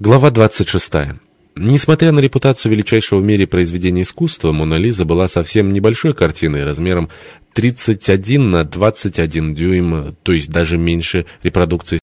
Глава 26. Несмотря на репутацию величайшего в мире произведения искусства, «Мона Лиза» была совсем небольшой картиной размером 31 на 21 дюйм, то есть даже меньше репродукции